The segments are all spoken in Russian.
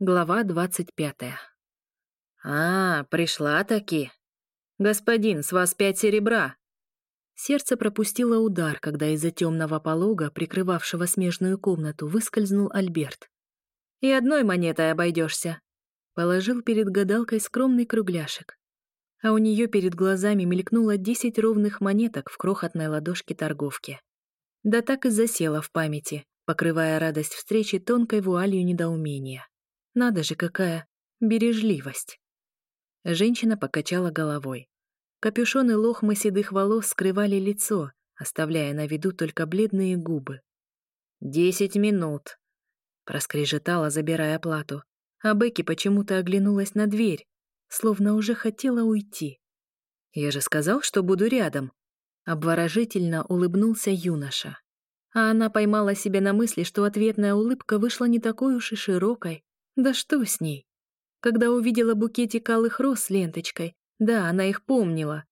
Глава 25. «А, пришла таки. Господин, с вас пять серебра». Сердце пропустило удар, когда из-за темного полога, прикрывавшего смежную комнату, выскользнул Альберт. «И одной монетой обойдешься», — положил перед гадалкой скромный кругляшек. А у нее перед глазами мелькнуло десять ровных монеток в крохотной ладошке торговки. Да так и засела в памяти, покрывая радость встречи тонкой вуалью недоумения. Надо же, какая бережливость!» Женщина покачала головой. Капюшон и лохмы седых волос скрывали лицо, оставляя на виду только бледные губы. «Десять минут!» — проскрежетала, забирая плату. А Бекки почему-то оглянулась на дверь, словно уже хотела уйти. «Я же сказал, что буду рядом!» Обворожительно улыбнулся юноша. А она поймала себя на мысли, что ответная улыбка вышла не такой уж и широкой, да что с ней? Когда увидела букетик алых роз с ленточкой, да, она их помнила.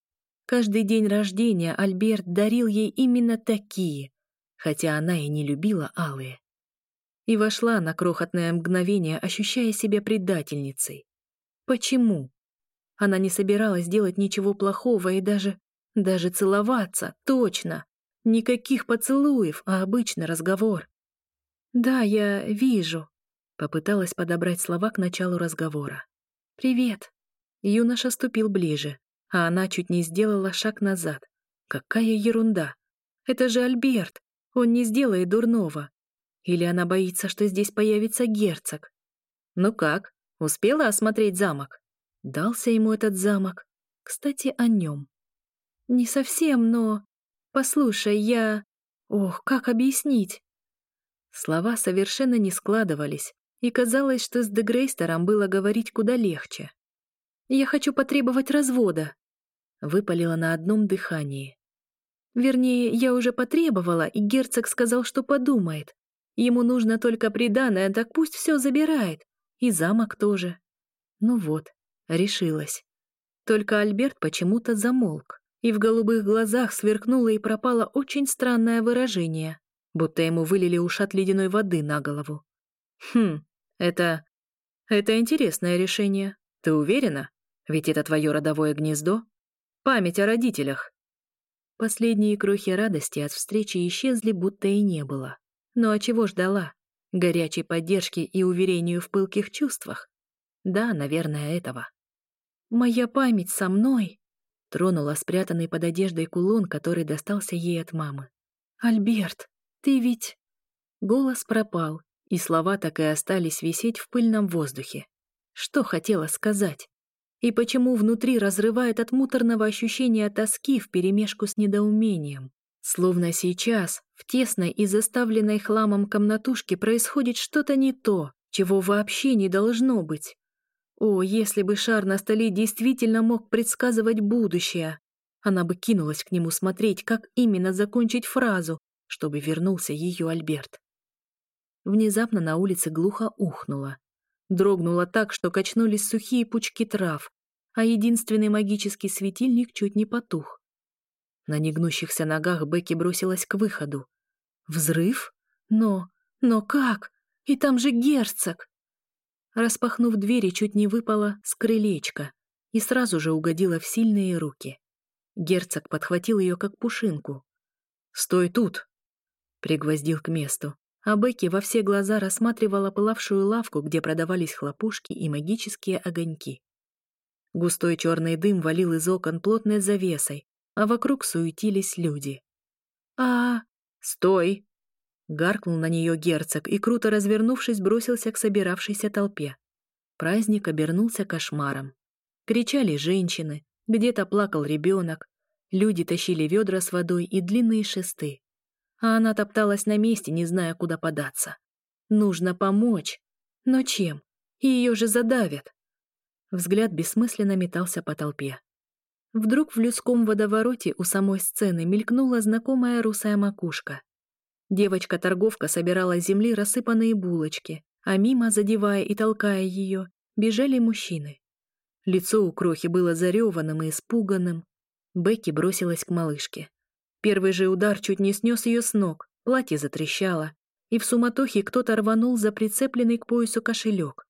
Каждый день рождения Альберт дарил ей именно такие, хотя она и не любила алые. И вошла на крохотное мгновение, ощущая себя предательницей. Почему? Она не собиралась делать ничего плохого и даже... даже целоваться, точно. Никаких поцелуев, а обычный разговор. «Да, я вижу», Попыталась подобрать слова к началу разговора. «Привет!» Юноша ступил ближе, а она чуть не сделала шаг назад. Какая ерунда! Это же Альберт! Он не сделает дурного! Или она боится, что здесь появится герцог? Ну как, успела осмотреть замок? Дался ему этот замок. Кстати, о нем. Не совсем, но... Послушай, я... Ох, как объяснить? Слова совершенно не складывались, и казалось, что с Дегрейстером было говорить куда легче. «Я хочу потребовать развода», — выпалила на одном дыхании. Вернее, я уже потребовала, и герцог сказал, что подумает. Ему нужно только приданное, так пусть все забирает. И замок тоже. Ну вот, решилась. Только Альберт почему-то замолк, и в голубых глазах сверкнуло и пропало очень странное выражение, будто ему вылили ушат ледяной воды на голову. Хм, это... это интересное решение. Ты уверена? Ведь это твое родовое гнездо. Память о родителях. Последние крохи радости от встречи исчезли, будто и не было. Но ну, а чего ждала? Горячей поддержки и уверению в пылких чувствах? Да, наверное, этого. «Моя память со мной!» Тронула спрятанный под одеждой кулон, который достался ей от мамы. «Альберт, ты ведь...» Голос пропал, и слова так и остались висеть в пыльном воздухе. Что хотела сказать? И почему внутри разрывает от муторного ощущения тоски вперемешку с недоумением? Словно сейчас, в тесной и заставленной хламом комнатушке происходит что-то не то, чего вообще не должно быть. О, если бы шар на столе действительно мог предсказывать будущее! Она бы кинулась к нему смотреть, как именно закончить фразу, чтобы вернулся ее Альберт внезапно на улице глухо ухнуло. Дрогнуло так, что качнулись сухие пучки трав, а единственный магический светильник чуть не потух. На негнущихся ногах Бекки бросилась к выходу. Взрыв? Но... но как? И там же герцог! Распахнув двери, чуть не выпала с крылечка и сразу же угодила в сильные руки. Герцог подхватил ее как пушинку. «Стой тут!» — пригвоздил к месту а Бекки во все глаза рассматривала пылавшую лавку, где продавались хлопушки и магические огоньки. Густой черный дым валил из окон плотной завесой, а вокруг суетились люди. «А, -а стой!» Гаркнул на нее герцог и, круто развернувшись, бросился к собиравшейся толпе. Праздник обернулся кошмаром. Кричали женщины, где-то плакал ребенок, люди тащили ведра с водой и длинные шесты а она топталась на месте, не зная, куда податься. Нужно помочь. Но чем? Ее же задавят. Взгляд бессмысленно метался по толпе. Вдруг в людском водовороте у самой сцены мелькнула знакомая русая макушка. Девочка-торговка собирала с земли рассыпанные булочки, а мимо, задевая и толкая ее, бежали мужчины. Лицо у крохи было зареванным и испуганным. Бекки бросилась к малышке. Первый же удар чуть не снес ее с ног, платье затрещало, и в суматохе кто-то рванул за прицепленный к поясу кошелек.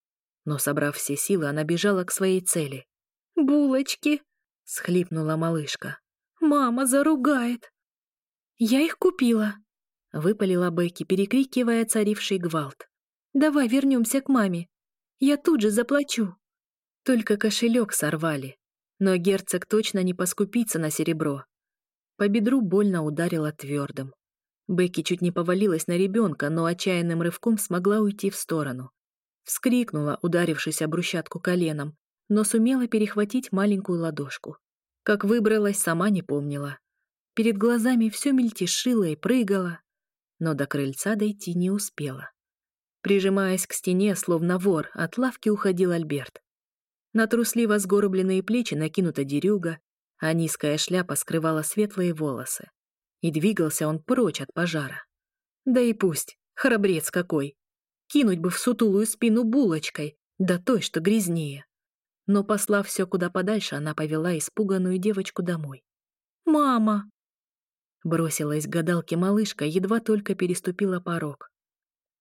Но, собрав все силы, она бежала к своей цели. «Булочки!» — схлипнула малышка. «Мама заругает!» «Я их купила!» — выпалила Бекки, перекрикивая царивший гвалт. «Давай вернемся к маме. Я тут же заплачу!» Только кошелек сорвали. Но герцог точно не поскупится на серебро, по бедру больно ударила твердым. Бекки чуть не повалилась на ребенка, но отчаянным рывком смогла уйти в сторону. Вскрикнула, ударившись об брусчатку коленом, но сумела перехватить маленькую ладошку. Как выбралась, сама не помнила. Перед глазами все мельтешило и прыгало, но до крыльца дойти не успела. Прижимаясь к стене, словно вор, от лавки уходил Альберт. На трусливо сгорбленные плечи накинута дерюга, а низкая шляпа скрывала светлые волосы. И двигался он прочь от пожара. Да и пусть, храбрец какой. Кинуть бы в сутулую спину булочкой, да той, что грязнее. Но, послав все куда подальше, она повела испуганную девочку домой. «Мама!» Бросилась к гадалке малышка, едва только переступила порог.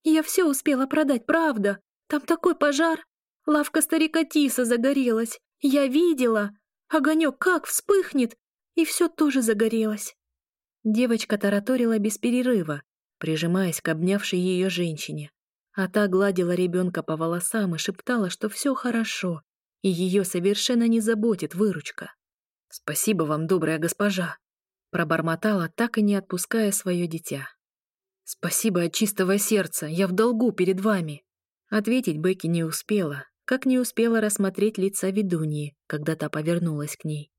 «Я все успела продать, правда! Там такой пожар! Лавка старика Тиса загорелась! Я видела! Огонек как вспыхнет! И все тоже загорелось. Девочка тараторила без перерыва, прижимаясь к обнявшей ее женщине. А та гладила ребенка по волосам и шептала, что все хорошо, и ее совершенно не заботит выручка. «Спасибо вам, добрая госпожа!» Пробормотала, так и не отпуская свое дитя. «Спасибо от чистого сердца, я в долгу перед вами!» Ответить Бекки не успела, как не успела рассмотреть лица ведуньи, когда та повернулась к ней.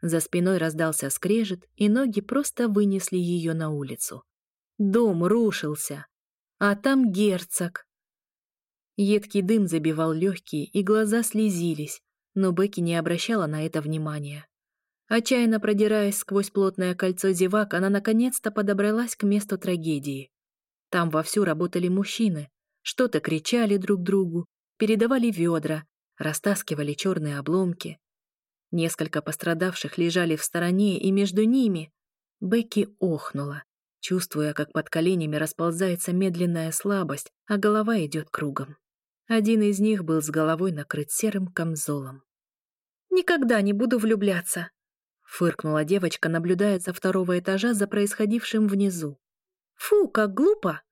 За спиной раздался скрежет, и ноги просто вынесли ее на улицу. Дом рушился. А там герцог. Едкий дым забивал легкие, и глаза слезились, но Бекки не обращала на это внимания. Отчаянно продираясь сквозь плотное кольцо зевак, она наконец-то подобралась к месту трагедии. Там вовсю работали мужчины, что-то кричали друг другу, передавали ведра, растаскивали черные обломки. Несколько пострадавших лежали в стороне, и между ними Бекки охнула, чувствуя, как под коленями расползается медленная слабость, а голова идет кругом. Один из них был с головой накрыт серым камзолом. «Никогда не буду влюбляться!» — фыркнула девочка, наблюдая со второго этажа за происходившим внизу. «Фу, как глупо!»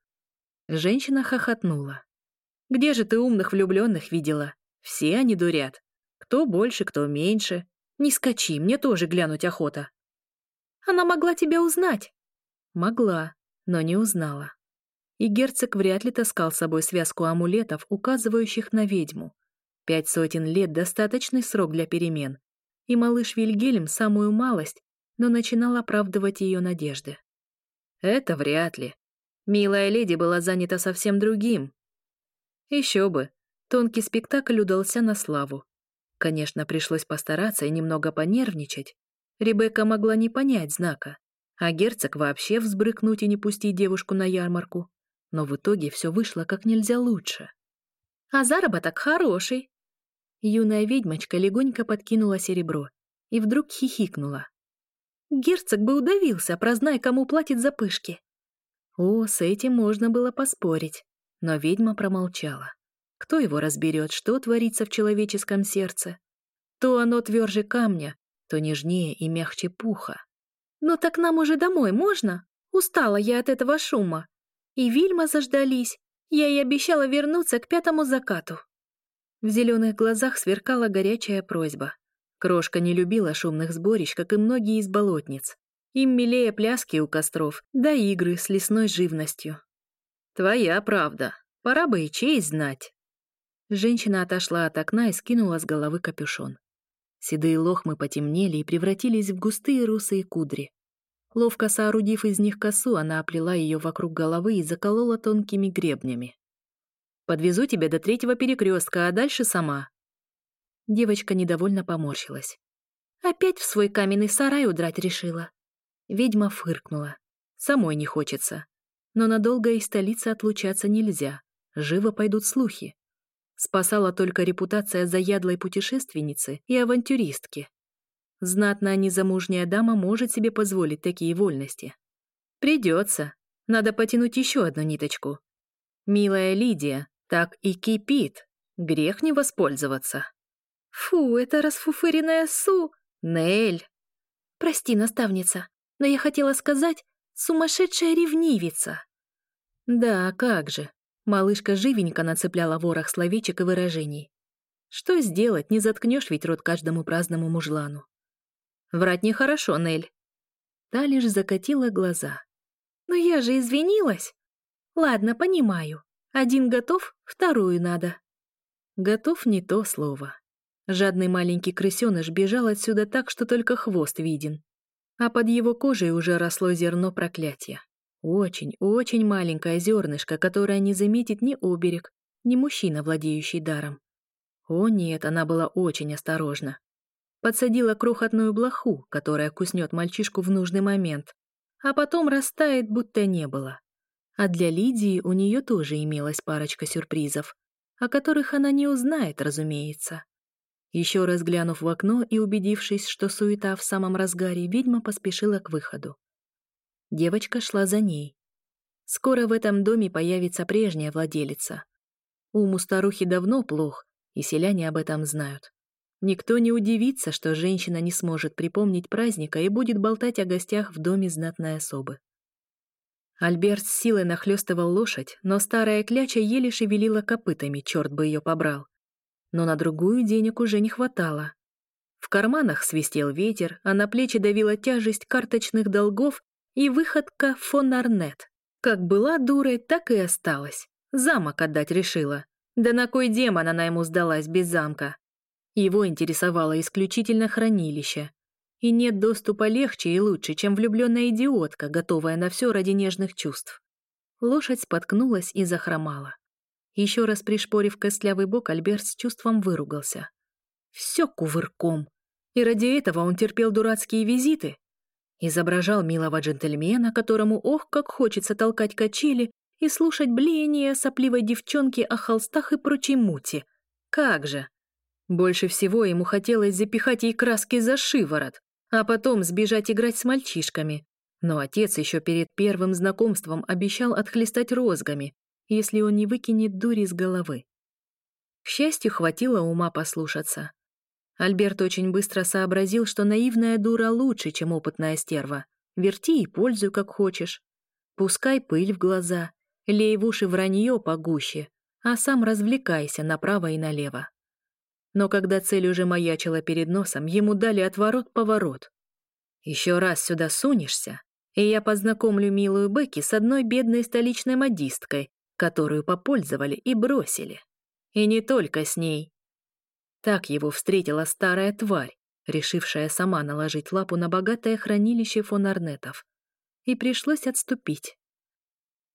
Женщина хохотнула. Где же ты умных влюбленных видела? Все они дурят. Кто больше, кто меньше. Не скачи, мне тоже глянуть охота. Она могла тебя узнать. Могла, но не узнала. И герцог вряд ли таскал с собой связку амулетов, указывающих на ведьму. Пять сотен лет — достаточный срок для перемен. И малыш Вильгельм самую малость, но начинал оправдывать ее надежды. Это вряд ли. Милая леди была занята совсем другим, еще бы! Тонкий спектакль удался на славу. Конечно, пришлось постараться и немного понервничать. Ребекка могла не понять знака, а герцог вообще взбрыкнуть и не пустить девушку на ярмарку. Но в итоге все вышло как нельзя лучше. А заработок хороший. Юная ведьмочка легонько подкинула серебро и вдруг хихикнула. Герцог бы удавился, прознай, кому платит за пышки. О, с этим можно было поспорить. Но ведьма промолчала. Кто его разберет, что творится в человеческом сердце? То оно тверже камня, то нежнее и мягче пуха. Но так нам уже домой можно? Устала я от этого шума. И Вильма заждались. Я и обещала вернуться к пятому закату». В зеленых глазах сверкала горячая просьба. Крошка не любила шумных сборищ, как и многие из болотниц. Им милее пляски у костров, да игры с лесной живностью. Твоя правда. Пора бы и чей знать. Женщина отошла от окна и скинула с головы капюшон. Седые лохмы потемнели и превратились в густые русые кудри. Ловко соорудив из них косу, она оплела ее вокруг головы и заколола тонкими гребнями. «Подвезу тебя до третьего перекрестка, а дальше сама». Девочка недовольно поморщилась. «Опять в свой каменный сарай удрать решила». Ведьма фыркнула. «Самой не хочется но надолго из столицы отлучаться нельзя, живо пойдут слухи. Спасала только репутация заядлой путешественницы и авантюристки. Знатная незамужняя дама может себе позволить такие вольности. Придется. Надо потянуть еще одну ниточку. Милая Лидия, так и кипит. Грех не воспользоваться. Фу, это расфуфыренная су... Нель! Прости, наставница, но я хотела сказать, сумасшедшая ревнивица. Да, как же. Малышка живенько нацепляла ворох словечек и выражений. Что сделать, не заткнешь ведь рот каждому праздному мужлану. Врать нехорошо, Нель. Та лишь закатила глаза. Но я же извинилась. Ладно, понимаю. Один готов, вторую надо. Готов не то слово. Жадный маленький крысёныш бежал отсюда так, что только хвост виден. А под его кожей уже росло зерно проклятия. Очень, очень маленькое зернышко, которое не заметит ни оберег, ни мужчина, владеющий даром. О нет, она была очень осторожна. Подсадила крохотную блоху, которая куснет мальчишку в нужный момент, а потом растает, будто не было. А для Лидии у нее тоже имелась парочка сюрпризов, о которых она не узнает, разумеется. Еще раз глянув в окно и убедившись, что суета в самом разгаре, ведьма поспешила к выходу. Девочка шла за ней. Скоро в этом доме появится прежняя владелица. Ум у старухи давно плох, и селяне об этом знают. Никто не удивится, что женщина не сможет припомнить праздника и будет болтать о гостях в доме знатной особы. Альберт с силой нахлёстывал лошадь, но старая кляча еле шевелила копытами, черт бы ее побрал. Но на другую денег уже не хватало. В карманах свистел ветер, а на плечи давила тяжесть карточных долгов и выходка фон Арнет. Как была дурой, так и осталась. Замок отдать решила. Да на кой демон она ему сдалась без замка? Его интересовало исключительно хранилище. И нет доступа легче и лучше, чем влюбленная идиотка, готовая на все ради нежных чувств. Лошадь споткнулась и захромала. Еще раз пришпорив костлявый бок, Альберт с чувством выругался. Все кувырком. И ради этого он терпел дурацкие визиты изображал милого джентльмена, которому ох, как хочется толкать качели и слушать блеяние сопливой девчонки о холстах и прочей мути. Как же! Больше всего ему хотелось запихать ей краски за шиворот, а потом сбежать играть с мальчишками. Но отец еще перед первым знакомством обещал отхлестать розгами, если он не выкинет дури с головы. К счастью, хватило ума послушаться. Альберт очень быстро сообразил, что наивная дура лучше, чем опытная стерва. Верти и пользуй, как хочешь. Пускай пыль в глаза, лей в уши вранье погуще, а сам развлекайся направо и налево. Но когда цель уже маячила перед носом, ему дали отворот-поворот. «Еще раз сюда сунешься, и я познакомлю милую Бекки с одной бедной столичной модисткой, которую попользовали и бросили. И не только с ней». Так его встретила старая тварь, решившая сама наложить лапу на богатое хранилище фон Арнетов. И пришлось отступить.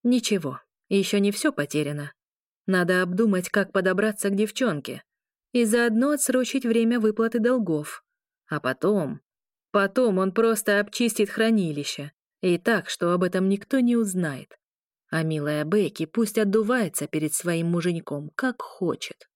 Ничего, еще не все потеряно. Надо обдумать, как подобраться к девчонке. И заодно отсрочить время выплаты долгов. А потом... Потом он просто обчистит хранилище. И так, что об этом никто не узнает. А милая Бекки пусть отдувается перед своим муженьком, как хочет.